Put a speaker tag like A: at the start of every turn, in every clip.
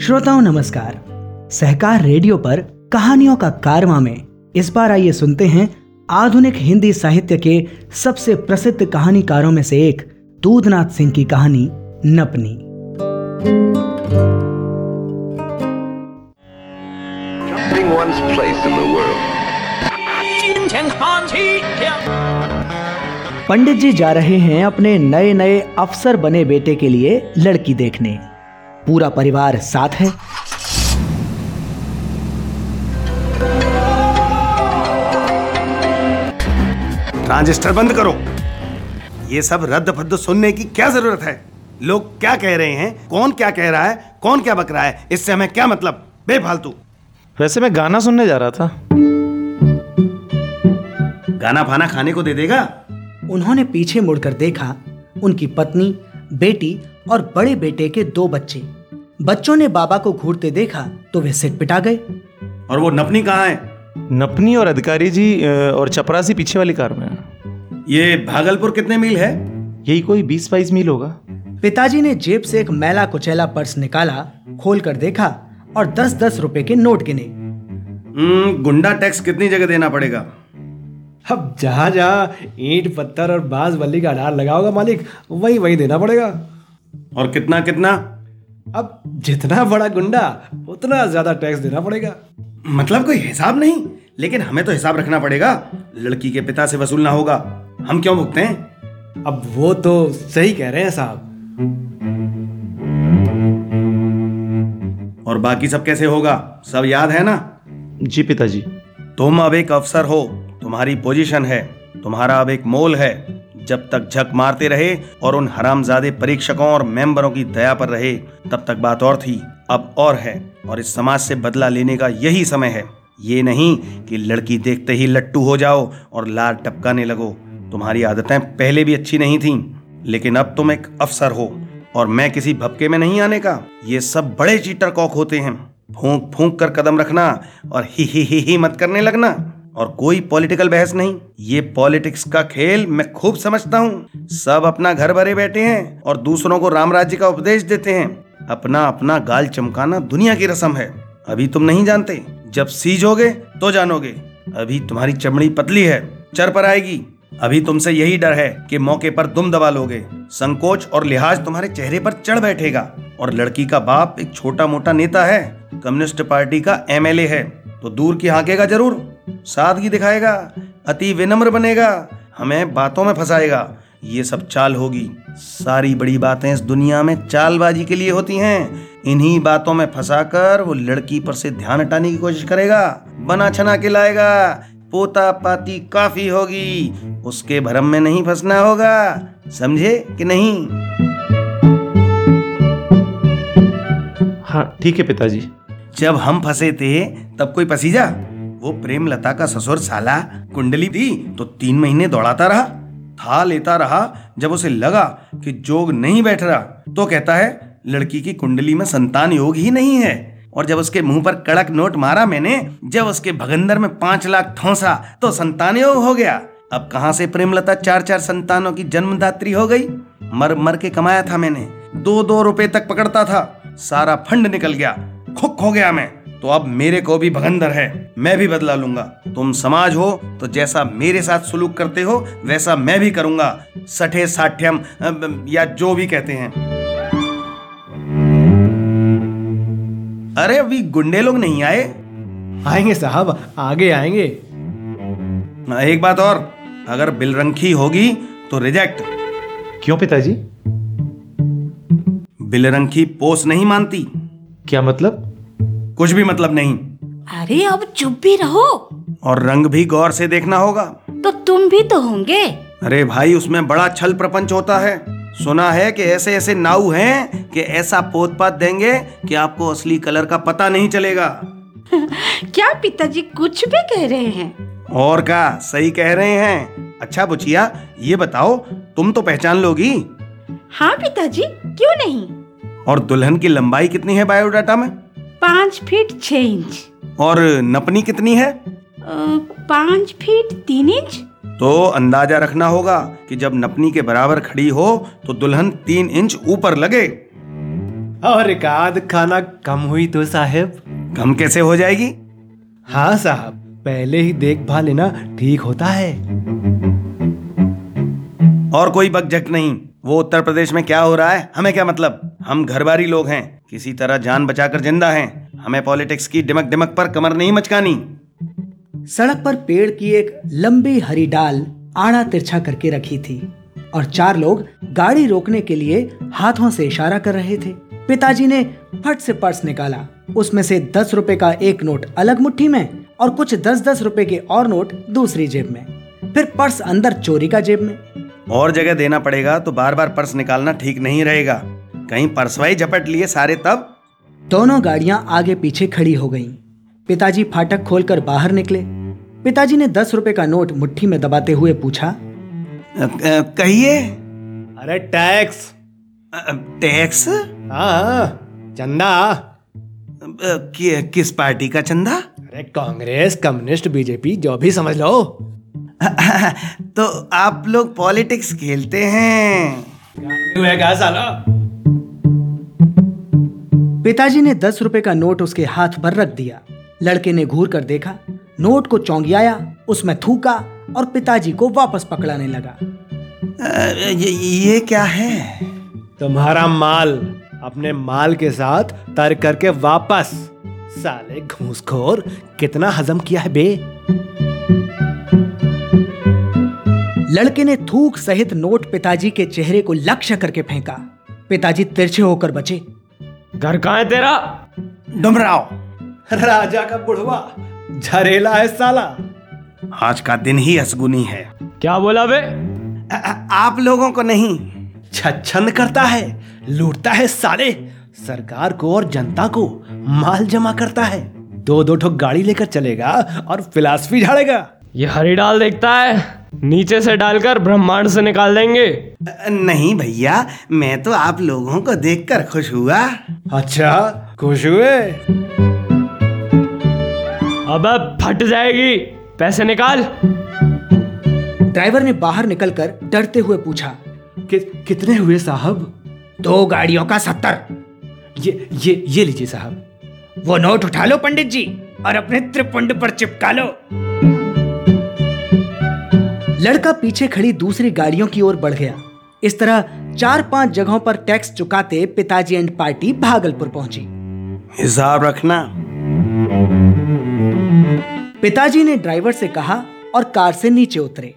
A: श्रोताओं नमस्कार। सहकार रेडियो पर कहानियों का कारवा में इस बार आइए सुनते हैं आधुनिक हिंदी साहित्य के सबसे प्रसिद्ध कहानीकारों में से एक दूधनाथ सिंह की कहानी नपनी।
B: One's place in the world.
A: पंडित जी जा रहे हैं अपने नए नए अफसर बने बेटे के लिए लड़की देखने। पूरा परिवार साथ है।
C: ट्रांजिस्टर बंद करो। ये सब रद्द फद्द सुनने की क्या ज़रूरत है? लोग क्या कह रहे हैं? कौन क्या कह रहा है? कौन क्या बक रहा है? इससे हमें क्या मतलब? बेफालतू।
D: वैसे मैं गाना सुनने जा रहा था।
C: गाना फाना खाने को दे देगा?
A: उन्होंने पीछे मुड़कर देखा उनकी पत्नी बेटी और बड़े बेटे के दो बच्चे। बच्चों ने बाबा को घूरते देखा तो वे सिट पिटा गए।
C: और वो नपनी कहाँ है?
D: नपनी और अधिकारी जी और चपरासी पीछे वाली कार में हैं।
C: ये भागलपुर कितने मील है?
D: यही कोई बीस बाईस मील होगा।
A: पिताजी ने जेब से एक मैला कुचैला पर्स निकाला खोल कर देखा और दस दस रुपए के नोट गिने।
C: हम्म, गुंडा टैक्स कितनी जगह देना पड़ेगा?
E: अब जहाँ जहाँ ईंट पत्थर और बाँस बल्ली का अनार लगा होगा मालिक वही वही देना पड़ेगा।
C: और कितना कितना?
E: अब जितना बड़ा गुंडा उतना ज़्यादा टैक्स देना पड़ेगा।
C: मतलब कोई हिसाब नहीं लेकिन हमें तो हिसाब रखना पड़ेगा। लड़की के पिता से वसूलना होगा। हम क्यों भुगते हैं?
E: अब वो तो सही कह रहे हैं साहब।
C: और बाकी सब कैसे होगा? सब याद है ना?
D: जी पिताजी।
C: तुम अब एक अफसर हो। तुम्हारी पोजीशन है, तुम्हारा अब एक मोल है। जब तक झक मारते रहे और उन हरामजादे परीक्षकों और मेंबरों की दया पर रहे, तब तक बात और थी, अब और है और इस समाज से बदला लेने का यही समय है। ये नहीं कि लड़की देखते ही लट्टू हो जाओ और लार टपकाने लगो, तुम्हारी आदतें पहले भी अच्छी नहीं थीं, लेकिन अब तुम एक अफसर हो और मैं किसी भपके में नहीं आने का। ये सब बड़े चीटर कॉक होते हैं फूंक फूंक कर कदम रखना और ही ही ही ही मत करने लगना। और कोई पॉलिटिकल बहस नहीं। ये पॉलिटिक्स का खेल मैं खूब समझता हूँ। सब अपना घर भरे बैठे हैं और दूसरों को राम राज्य का उपदेश देते हैं। अपना अपना गाल चमकाना दुनिया की रस्म है। अभी तुम नहीं जानते। जब सीजोगे तो जानोगे। अभी तुम्हारी चमड़ी पतली है, चर पर आएगी। अभी तुमसे यही डर है कि मौके पर दुम दबा लोगे। संकोच और लिहाज तुम्हारे चेहरे पर चढ़ बैठेगा। और लड़की का बाप एक छोटा मोटा नेता है। कम्युनिस्ट पार्टी का एमएलए है। तो दूर की हाकेगा ज़रूर। सादगी दिखाएगा अति विनम्र बनेगा हमें बातों में फंसाएगा। ये सब चाल होगी। सारी बड़ी बातें इस दुनिया में चालबाजी के लिए होती हैं। इन्हीं बातों में फंसाकर वो लड़की पर से ध्यान हटाने की कोशिश करेगा। बना छना के लाएगा पोता पाती काफ़ी होगी। उसके भरम में नहीं फंसना होगा। समझे कि नहीं?
D: हाँ ठीक है पिताजी।
C: जब हम फंसे थे तब कोई पसीजा? वो प्रेम लता का ससुर साला कुंडली थी तो तीन महीने दौड़ाता रहा, था लेता रहा, जब उसे लगा कि जोग नहीं बैठ रहा तो कहता है, लड़की की कुंडली में संतान योग ही नहीं है। और जब उसके मुँह पर कड़क नोट मारा मैंने, जब उसके भगंदर में पाँच लाख ठोंसा तो संतान योग हो गया। अब कहाँ से प्रेमलता चार चार संतानों की जन्मदात्री हो गई? मर मर के कमाया था मैंने। दो दो रुपए तक पकड़ता था। सारा फंड निकल गया। खुक हो गया मैं। तो अब मेरे को भी भगंदर है मैं भी बदला लूँगा। तुम समाज हो तो जैसा मेरे साथ सुलूक करते हो वैसा मैं भी करूँगा। सठे साठ्यम या जो भी कहते हैं। अरे अभी गुंडे लोग नहीं आए?
E: आएँगे साहब आगे आएँगे।
C: एक बात और अगर बिलरंखी होगी तो रिजेक्ट
D: क्यों पिताजी?
C: बिलरंखी पोस नहीं मानती।
D: क्या मतलब?
C: कुछ भी मतलब नहीं।
F: अरे अब चुप भी रहो।
C: और रंग भी गौर से देखना होगा।
F: तो तुम भी तो होंगे।
C: अरे भाई उसमें बड़ा छल प्रपंच होता है। सुना है कि ऐसे ऐसे नाऊ हैं कि ऐसा पोत पात देंगे कि आपको असली कलर का पता नहीं चलेगा।
F: क्या पिताजी कुछ भी कह रहे हैं?
C: और का सही कह रहे हैं। अच्छा बुचिया ये बताओ तुम तो पहचान लोगी।
F: हाँ पिताजी क्यों नहीं?
C: और दुल्हन की लंबाई कितनी है बायोडाटा में?
F: पाँच फीट छह इंच।
C: और नपनी कितनी है?
F: पाँच फीट तीन इंच।
C: तो अंदाज़ा रखना होगा कि जब नपनी के बराबर खड़ी हो तो दुल्हन तीन इंच ऊपर लगे।
E: और एक आध खाना कम हुई तो साहेब?
C: कम कैसे हो जाएगी?
E: हाँ साहब पहले ही देखभाल लेना ठीक होता है।
C: और कोई बकझक नहीं वो उत्तर प्रदेश में क्या हो रहा है? हमें क्या मतलब? हम घरबारी लोग हैं। किसी तरह जान बचाकर ज़िंदा हैं। हमें पॉलिटिक्स की डिमक डिमक पर कमर नहीं मचकानी।
A: सड़क पर पेड़ की एक लंबी हरी डाल आड़ा तिरछा करके रखी थी और चार लोग गाड़ी रोकने के लिए हाथों से इशारा कर रहे थे। पिताजी ने फट से पर्स निकाला। उसमें से दस रुपए का एक नोट अलग मुट्ठी में और कुछ दस दस रुपए के और नोट दूसरी जेब में। फिर पर्स अंदर चोरी का जेब में।
C: और जगह देना पड़ेगा तो बार बार पर्स निकालना ठीक नहीं रहेगा। कहीं परसवाई झपट लिए सारे तब?
A: दोनों गाड़ियाँ आगे पीछे खड़ी हो गईं। पिताजी फाटक खोलकर बाहर निकले। पिताजी ने दस रुपए का नोट मुट्ठी में दबाते हुए पूछा
C: कहिए।
E: अरे टैक्स।
C: टैक्स अ,
E: हाँ चंदा।
C: कि, किस पार्टी का चंदा?
E: अरे कांग्रेस कम्युनिस्ट बीजेपी जो भी समझ लो।
C: तो आप लोग पॉलिटिक्स खेलते हैं।
E: है क्या साला
A: पिताजी ने दस रुपए का नोट उसके हाथ पर रख दिया। लड़के ने घूर कर देखा। नोट को चौंगियाया उसमें थूका और पिताजी को वापस पकड़ाने लगा।
C: ये, ये क्या है?
E: तुम्हारा माल अपने माल के साथ तर्क करके वापस। साले घूसखोर कितना हजम किया है बे।
A: लड़के ने थूक सहित नोट पिताजी के चेहरे को लक्ष्य करके फेंका। पिताजी तिरछे होकर बचे।
G: घर कहाँ है तेरा?
C: डुमराव
E: राजा का बुढ़वा झरेला है साला।
C: आज का दिन ही असगुनी है।
G: क्या बोला बे?
C: आप लोगों को नहीं
E: छछन करता है लूटता है साले। सरकार को और जनता को माल जमा करता है। दो दो ठो गाड़ी लेकर चलेगा और फिलासफी झाड़ेगा।
G: ये हरी डाल देखता है। नीचे से डालकर ब्रह्मांड से निकाल देंगे।
C: नहीं भैया मैं तो आप लोगों को देखकर खुश हुआ।
E: अच्छा खुश हुए?
G: अबे फट जाएगी। पैसे निकाल।
A: ड्राइवर ने बाहर निकलकर डरते हुए पूछा
E: कि, कितने हुए साहब?
A: दो गाड़ियों का सत्तर।
E: ये ये ये लीजिए साहब।
A: वो नोट उठा लो पंडित जी और अपने त्रिपुंड पर चिपका लो। लड़का पीछे खड़ी दूसरी गाड़ियों की ओर बढ़ गया। इस तरह चार पाँच जगहों पर टैक्स चुकाते पिताजी एंड पार्टी भागलपुर पहुँची।
C: हिसाब रखना।
A: पिताजी ने ड्राइवर से कहा और कार से नीचे उतरे।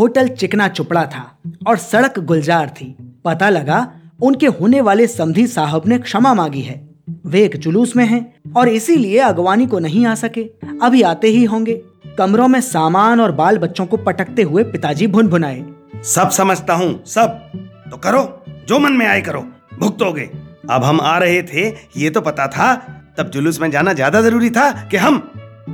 A: होटल चिकना चुपड़ा था और सड़क गुलजार थी। पता लगा उनके होने वाले समधी साहब ने क्षमा मांगी है। वे एक जुलूस में हैं और इसीलिए अगवानी को नहीं आ सके। अभी आते ही होंगे। कमरों में सामान और बाल बच्चों को पटकते हुए पिताजी भुन भुनाए
C: सब समझता हूँ, सब। तो करो, जो मन में आए करो। भुगतोगे अब हम आ रहे थे, ये तो पता था। तब जुलूस में जाना ज़्यादा ज़रूरी था कि हम।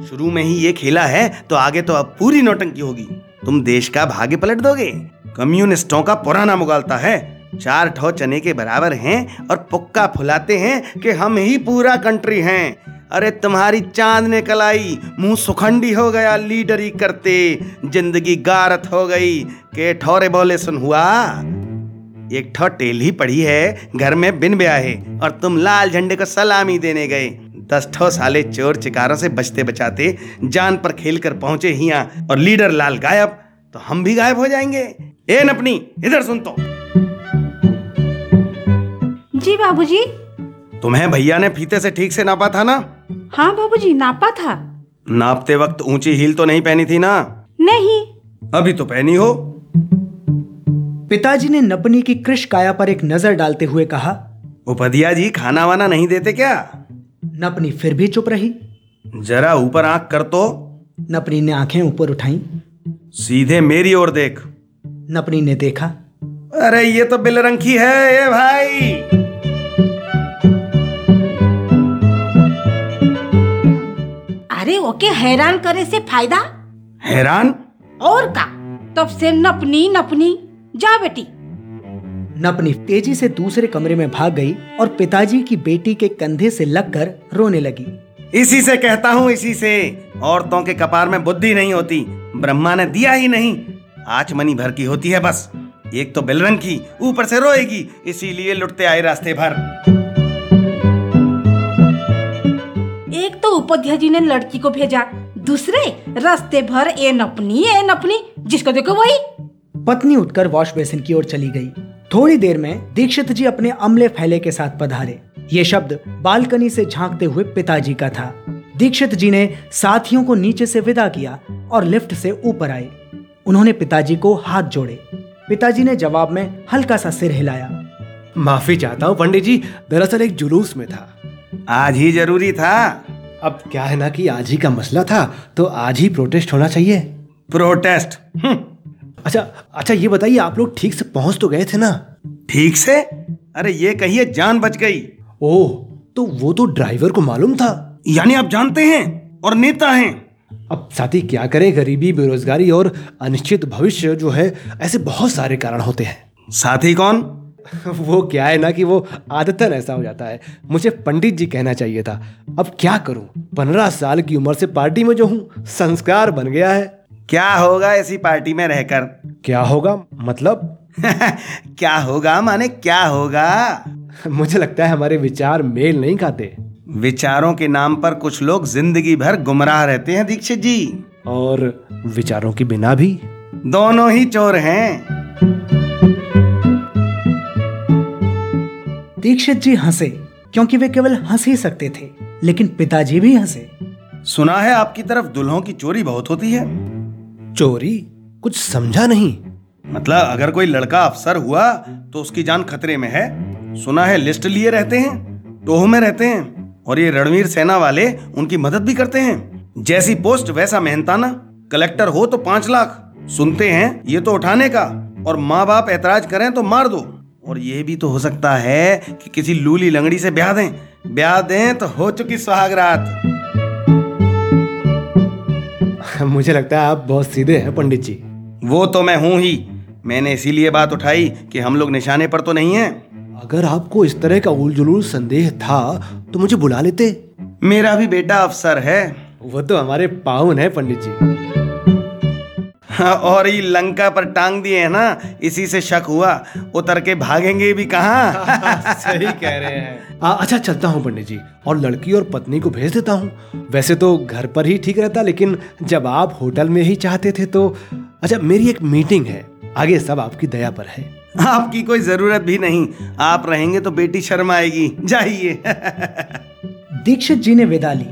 C: शुरू में ही ये खेला है तो आगे तो अब पूरी नौटंकी होगी। तुम देश का भाग्य पलट दोगे। कम्युनिस्टों का पुराना मुगालता है। चार ठो चने के बराबर हैं और पुक्का फुलाते हैं कि हम ही पूरा कंट्री हैं। अरे तुम्हारी चाँद ने कलाई, मुँह सुखंडी हो गया लीडरी करते, ज़िंदगी गारत हो गई। के ठौरे बोले, सुन हुआ, एक ठो टेल पड़ी है, घर में बिन ब्याहे और तुम लाल झंडे को सलामी देने गए। दस ठो साले चोर चिकारों से बचते बचाते जान पर खेल कर पहुँचे हिया, और लीडर लाल गायब तो हम भी गायब हो जाएँगे। ए नपनी, इधर सुन तो।
F: जी बाबूजी।
C: तुम्हें भैया ने फीते से ठीक से नापा था ना?
F: हाँ बाबूजी नापा था।
C: नापते वक्त ऊँची हील तो नहीं पहनी थी ना?
F: नहीं।
C: अभी तो पहनी हो।
A: पिताजी ने नपनी की कृष काया पर एक नज़र डालते हुए कहा
C: उपदिया जी खाना वाना नहीं देते क्या?
A: नपनी फिर भी चुप रही।
C: जरा ऊपर आँख कर तो।
A: नपनी ने आँखें ऊपर उठाई।
C: सीधे मेरी ओर देख।
A: नपनी ने देखा
C: अरे ये तो बिलरंखी है ये भाई।
F: ओके हैरान करे से फ़ायदा?
C: हैरान?
F: और का? तब से नपनी नपनी। जा बेटी।
A: नपनी तेज़ी से दूसरे कमरे में भाग गई और पिताजी की बेटी के कंधे से लगकर रोने लगी।
C: इसी से कहता हूँ इसी से। औरतों के कपार में बुद्धि नहीं होती ब्रह्मा ने दिया ही नहीं। आच मनी भर की होती है बस। एक तो बिलरंग की ऊपर से रोएगी इसीलिए लुटते आए रास्ते भर।
F: उपाध्याय जी ने लड़की को भेजा। दूसरे रास्ते भर ए नपनी ए नपनी जिसको देखो वही।
A: पत्नी उठकर वॉश बेसिन की ओर चली गई। थोड़ी देर में दीक्षित जी अपने अमले फैले के साथ पधारे। ये शब्द बालकनी से झांकते हुए पिताजी का था। दीक्षित जी ने साथियों को नीचे से विदा किया और लिफ्ट से ऊपर आए। उन्होंने पिताजी को हाथ जोड़े। पिताजी ने जवाब में हल्का सा सिर हिलाया।
E: माफ़ी चाहता हूँ पंडित जी दरअसल एक जुलूस में था।
C: आज ही ज़रूरी था।
E: अब क्या है ना कि आज ही का मसला था तो आज ही प्रोटेस्ट होना चाहिए।
C: प्रोटेस्ट हम्म,
E: अच्छा अच्छा ये बताइए आप लोग ठीक से पहुँच तो गए थे ना?
C: ठीक से? अरे ये कहिए जान बच गई।
E: ओह तो वो तो ड्राइवर को मालूम था।
C: यानी आप जानते हैं और नेता हैं।
E: अब साथी क्या करें गरीबी बेरोजगारी और अनिश्चित भविष्य जो है ऐसे बहुत सारे कारण होते हैं।
C: साथी कौन?
E: वो क्या है ना कि वो आदतन ऐसा हो जाता है। मुझे पंडित जी कहना चाहिए था अब क्या करूँ? पंद्रह साल की उम्र से पार्टी में जो हूँ संस्कार बन गया है।
C: क्या होगा ऐसी पार्टी में रहकर?
E: क्या होगा? मतलब?
C: क्या होगा? माने क्या होगा?
E: मुझे लगता है हमारे विचार मेल नहीं खाते।
C: विचारों के नाम पर कुछ लोग ज़िंदगी भर गुमराह रहते हैं दीक्षित जी।
E: और विचारों के बिना भी?
C: दोनों ही चोर हैं।
A: दीक्षित जी हंसे क्योंकि वे केवल हंस ही सकते थे लेकिन पिताजी भी हंसे।
C: सुना है आपकी तरफ़ दुल्हों की चोरी बहुत होती है?
E: चोरी? कुछ समझा नहीं।
C: मतलब अगर कोई लड़का अफसर हुआ तो उसकी जान खतरे में है। सुना है लिस्ट लिए रहते हैं टोह में रहते हैं और ये रणवीर सेना वाले उनकी मदद भी करते हैं। जैसी पोस्ट वैसा मेहनताना। कलेक्टर हो तो पाँच लाख। सुनते हैं ये तो उठाने का और माँ बाप ऐतराज करें तो मार दो। और ये भी तो हो सकता है कि किसी लूली लंगड़ी से ब्याह दें। ब्याह दें तो हो चुकी सुहागरात
E: मुझे लगता है आप बहुत सीधे हैं पंडित जी।
C: वो तो मैं हूँ ही। मैंने इसीलिए बात उठाई कि हम लोग निशाने पर तो नहीं हैं।
E: अगर आपको इस तरह का उलझुल संदेह था तो मुझे बुला लेते।
C: मेरा भी बेटा अफसर है।
E: वो तो हमारे पाहुन है पंडित जी।
C: और ये लंका पर टांग दिए है ना इसी से शक हुआ। उतर के भागेंगे भी कहाँ?
E: सही कह रहे हैं। आ, अच्छा चलता हूँ पंडित जी और लड़की और पत्नी को भेज देता हूँ। वैसे तो घर पर ही ठीक रहता लेकिन जब आप होटल में ही चाहते थे तो अच्छा मेरी एक मीटिंग है। आगे सब आपकी दया पर है।
C: आपकी कोई ज़रूरत भी नहीं। आप रहेंगे तो बेटी शर्म आएगी। जाइए।
A: दीक्षित जी ने विदा ली।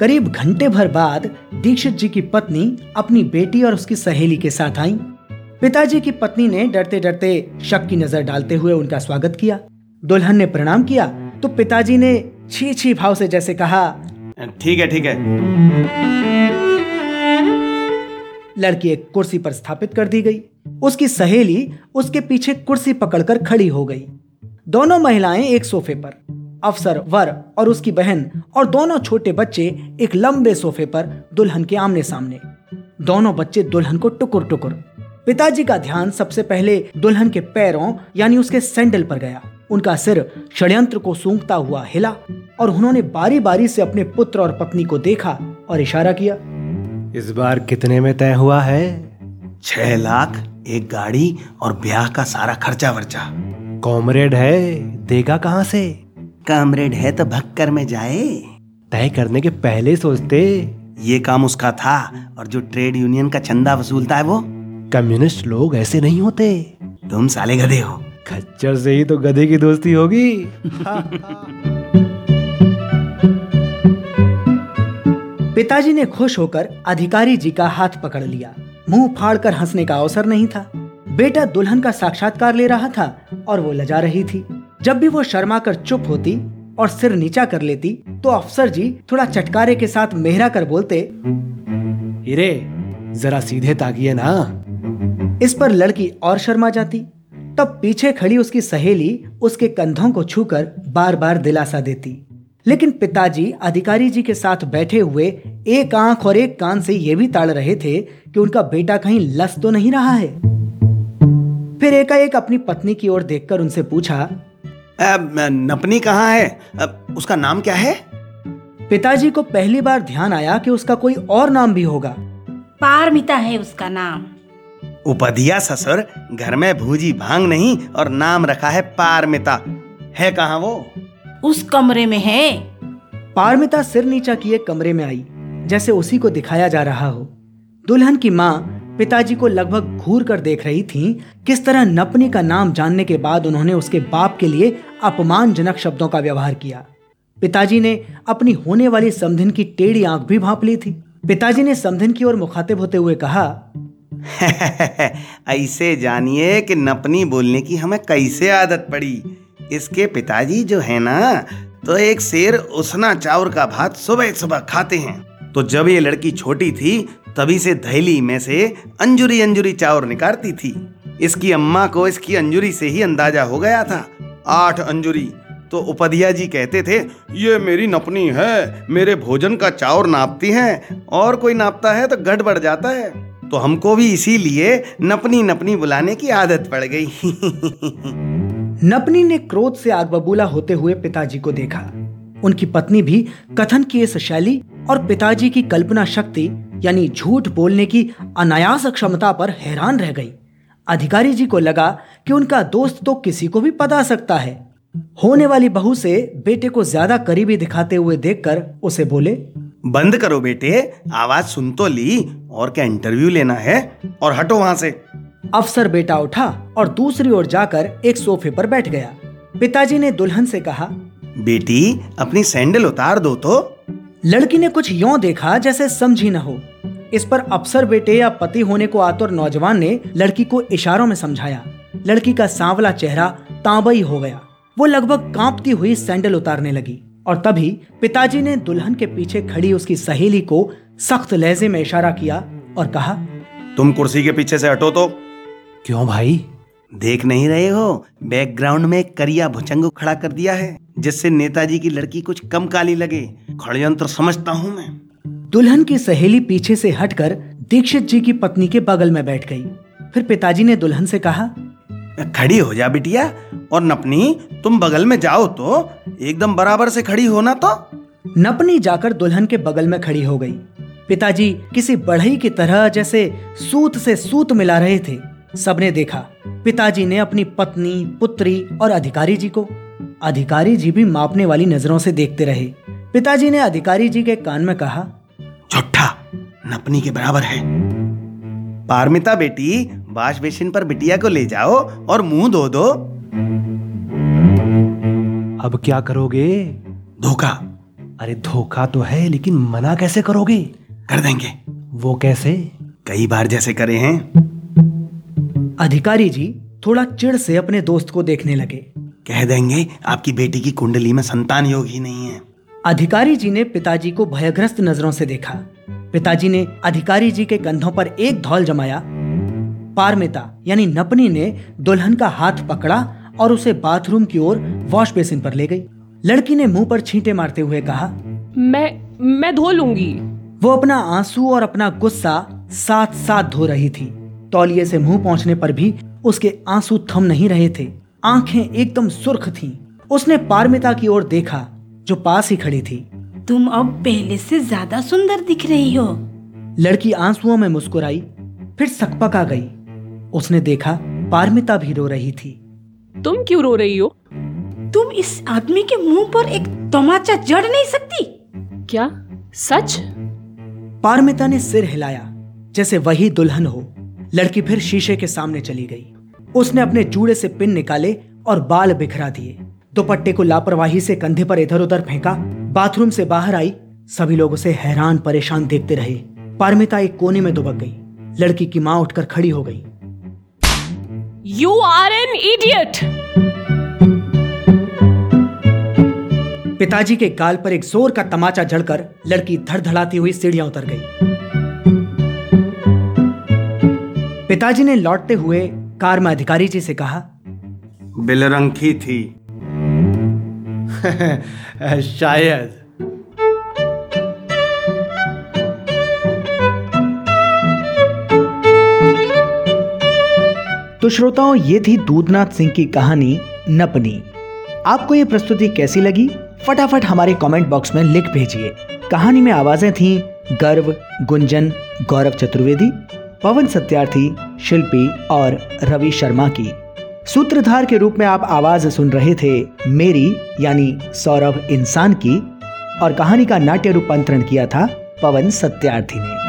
A: करीब घंटे भर बाद दीक्षित जी की पत्नी अपनी बेटी और उसकी सहेली के साथ आई। पिताजी की पत्नी ने डरते डरते शक की नज़र डालते हुए उनका स्वागत किया। दुल्हन ने प्रणाम किया तो पिताजी ने छी छी भाव से जैसे कहा
C: ठीक है ठीक है।
A: लड़की एक कुर्सी पर स्थापित कर दी गई। उसकी सहेली उसके पीछे कुर्सी पकड़कर खड़ी हो गई। दोनों महिलाएँ एक सोफे पर अफसर, वर और उसकी बहन और दोनों छोटे बच्चे एक लंबे सोफे पर दुल्हन के आमने सामने दोनों बच्चे दुल्हन को टुकुर टुकुर पिताजी का ध्यान सबसे पहले दुल्हन के पैरों, यानी उसके सैंडल पर गया। उनका सिर षड्यंत्र को सूंघता हुआ हिला और उन्होंने बारी बारी से अपने पुत्र और पत्नी को देखा और इशारा किया,
E: इस बार कितने में तय हुआ है?
C: छह लाख, एक गाड़ी और ब्याह का सारा खर्चा वर्चा।
E: कॉमरेड है, देगा कहाँ से?
C: कामरेड है तो भक्कर में जाए।
E: तय करने के पहले सोचते।
C: ये काम उसका था और जो ट्रेड यूनियन का चंदा वसूलता है वो।
E: कम्युनिस्ट लोग ऐसे नहीं होते।
C: तुम साले गधे हो।
E: खच्चर से ही तो गधे की दोस्ती होगी।
A: पिताजी ने खुश होकर अधिकारी जी का हाथ पकड़ लिया। मुँह फाड़कर हंसने का अवसर नहीं था। बेटा दुल्हन का साक्षात्कार ले रहा था और वो लजा रही थी। जब भी वो शर्मा कर चुप होती और सिर नीचा कर लेती तो अफसर जी थोड़ा चटकारे के साथ मेहरा कर बोलते,
E: हिरे, जरा सीधे ताकिए ना।
A: इस पर लड़की और शर्मा जाती। तब पीछे खड़ी उसकी सहेली उसके कंधों को छूकर बार बार दिलासा देती। लेकिन पिताजी अधिकारी जी के साथ बैठे हुए एक आँख और एक कान से ये भी ताड़ रहे थे कि उनका बेटा कहीं लस तो नहीं रहा है। फिर एकाएक अपनी पत्नी की ओर देखकर उनसे पूछा
C: नपनी कहाँ है? अब उसका नाम क्या है?
A: पिताजी को पहली बार ध्यान आया कि उसका कोई और नाम भी होगा।
F: पारमिता है उसका नाम।
C: उपधिया ससुर घर में भूजी भाँग नहीं और नाम रखा है पारमिता। है कहाँ वो?
F: उस कमरे में है।
A: पारमिता सिर नीचा किए कमरे में आई जैसे उसी को दिखाया जा रहा हो। दुल्हन की माँ पिताजी को लगभग घूर कर देख रही थी, किस तरह नपनी का नाम जानने के बाद उन्होंने उसके बाप के लिए अपमानजनक शब्दों का व्यवहार किया। पिताजी ने अपनी होने वाली समधिन की टेढ़ी आँख भी भांप ली थी। पिताजी ने समधिन की ओर मुखातिब होते हुए कहा,
C: ऐसे जानिए कि नपनी बोलने की हमें कैसे आदत पड़ी। इसके पिताजी जो है ना तो एक शेर उसना चावल का भात सुबह सुबह खाते हैं। तो जब ये लड़की छोटी थी तभी से दहली में से अंजुरी अंजुरी चावर निकालती थी। इसकी अम्मा को इसकी अंजुरी से ही अंदाज़ा हो गया था। आठ अंजुरी। तो उपधिया जी कहते थे, ये मेरी नपनी है, मेरे भोजन का चावर नापती है, और कोई नापता है तो गड़ बढ़ जाता है। तो हमको भी इसीलिए नपनी नपनी बुलाने की आदत पड़ गई।
A: नपनी ने क्रोध से आग बबूला होते हुए पिताजी को देखा। उनकी पत्नी भी कथन की इस शैली और पिताजी की कल्पना शक्ति यानी झूठ बोलने की अनायास क्षमता पर हैरान रह गई। अधिकारी जी को लगा कि उनका दोस्त तो किसी को भी पता सकता है। होने वाली बहू से बेटे को ज़्यादा करीबी दिखाते हुए देखकर उसे बोले
C: बंद करो बेटे आवाज़ सुन तो ली और क्या इंटरव्यू लेना है? और हटो वहाँ से।
A: अफसर बेटा उठा और दूसरी ओर जाकर एक सोफे पर बैठ गया। पिताजी ने दुल्हन से कहा
C: बेटी अपनी सैंडल उतार दो तो।
A: लड़की ने कुछ यों देखा जैसे समझी न हो। इस पर अफसर बेटे या पति होने को आतुर नौजवान ने लड़की को इशारों में समझाया। लड़की का सांवला चेहरा तांबई हो गया। वो लगभग कांपती हुई सैंडल उतारने लगी और तभी पिताजी ने दुल्हन के पीछे खड़ी उसकी सहेली को सख्त लहजे में इशारा किया और कहा
C: तुम कुर्सी के पीछे से हटो तो।
E: क्यों भाई?
C: देख नहीं रहे हो? बैकग्राउंड में करिया भुचंगो खड़ा कर दिया है जिससे नेताजी की लड़की कुछ कम काली लगे। खड़यंत्र समझता हूँ मैं।
A: दुल्हन की सहेली पीछे से हटकर दीक्षित जी की पत्नी के बगल में बैठ गई। फिर पिताजी ने दुल्हन से कहा
C: खड़ी हो जा बिटिया और नपनी तुम बगल में जाओ तो एकदम बराबर से खड़ी होना तो।
A: नपनी जाकर दुल्हन के बगल में खड़ी हो गई। पिताजी किसी बढ़ई की तरह जैसे सूत से सूत मिला रहे थे। सबने देखा। पिताजी ने अपनी पत्नी पुत्री और अधिकारी जी को। अधिकारी जी भी मापने वाली नज़रों से देखते रहे। पिताजी ने अधिकारी जी के कान में कहा
C: झुट्ठा नपनी के बराबर है। पारमिता बेटी वाश बेसिन पर बिटिया को ले जाओ और मुँह धो दो।
E: अब क्या करोगे?
C: धोखा।
E: अरे धोखा तो है लेकिन मना कैसे करोगे?
C: कर देंगे।
E: वो कैसे?
C: कई बार जैसे करे हैं।
A: अधिकारी जी थोड़ा चिड़ से अपने दोस्त को देखने लगे।
C: कह देंगे आपकी बेटी की कुंडली में संतान योग ही नहीं है।
A: अधिकारी जी ने पिताजी को भयग्रस्त नज़रों से देखा। पिताजी ने अधिकारी जी के कंधों पर एक धौल जमाया। पारमिता यानी नपनी ने दुल्हन का हाथ पकड़ा और उसे बाथरूम की ओर वॉश बेसिन पर ले गई। लड़की ने मुँह पर छींटे मारते हुए कहा
G: मैं मैं धो लूँगी।
A: वो अपना आँसू और अपना गुस्सा साथ साथ धो रही थी। तौलिए से मुँह पहुँचने पर भी उसके आँसू थम नहीं रहे थे। आँखें एकदम सुर्ख थीं। उसने पारमिता की ओर देखा जो पास ही खड़ी थी।
F: तुम अब पहले से ज़्यादा सुंदर दिख रही हो।
A: लड़की आंसुओं में मुस्कुराई फिर सकपका गई। उसने देखा पारमिता भी रो रही थी।
G: तुम क्यों रो रही हो?
F: तुम इस आदमी के मुँह पर एक तमाचा जड़ नहीं सकती?
G: क्या? सच?
A: पारमिता ने सिर हिलाया जैसे वही दुल्हन हो। लड़की फिर शीशे के सामने चली गई। उसने अपने जूड़े से पिन निकाले और बाल बिखरा दिए। दुपट्टे को लापरवाही से कंधे पर इधर उधर फेंका। बाथरूम से बाहर आई। सभी लोग उसे हैरान परेशान देखते रहे। पारमिता एक कोने में दुबक गई। लड़की की माँ उठकर खड़ी हो गई।
G: यू आर एन इडियट
A: पिताजी के गाल पर एक ज़ोर का तमाचा जड़कर लड़की धड़धड़ाती हुई सीढ़ियाँ उतर गई। पिताजी ने लौटते हुए कार में अधिकारी जी से कहा
C: बिलरंखी थी।
E: शायद।
A: तो श्रोताओं ये थी दूधनाथ सिंह की कहानी नपनी। आपको ये प्रस्तुति कैसी लगी? फटाफट हमारे कमेंट बॉक्स में लिख भेजिए। कहानी में आवाज़ें थीं गर्व गुंजन गौरव चतुर्वेदी। पवन सत्यार्थी, शिल्पी और रवि शर्मा की। सूत्रधार के रूप में आप आवाज़ सुन रहे थे मेरी, यानी सौरभ इंसान की, और कहानी का नाट्य रूपांतरण किया था पवन सत्यार्थी ने।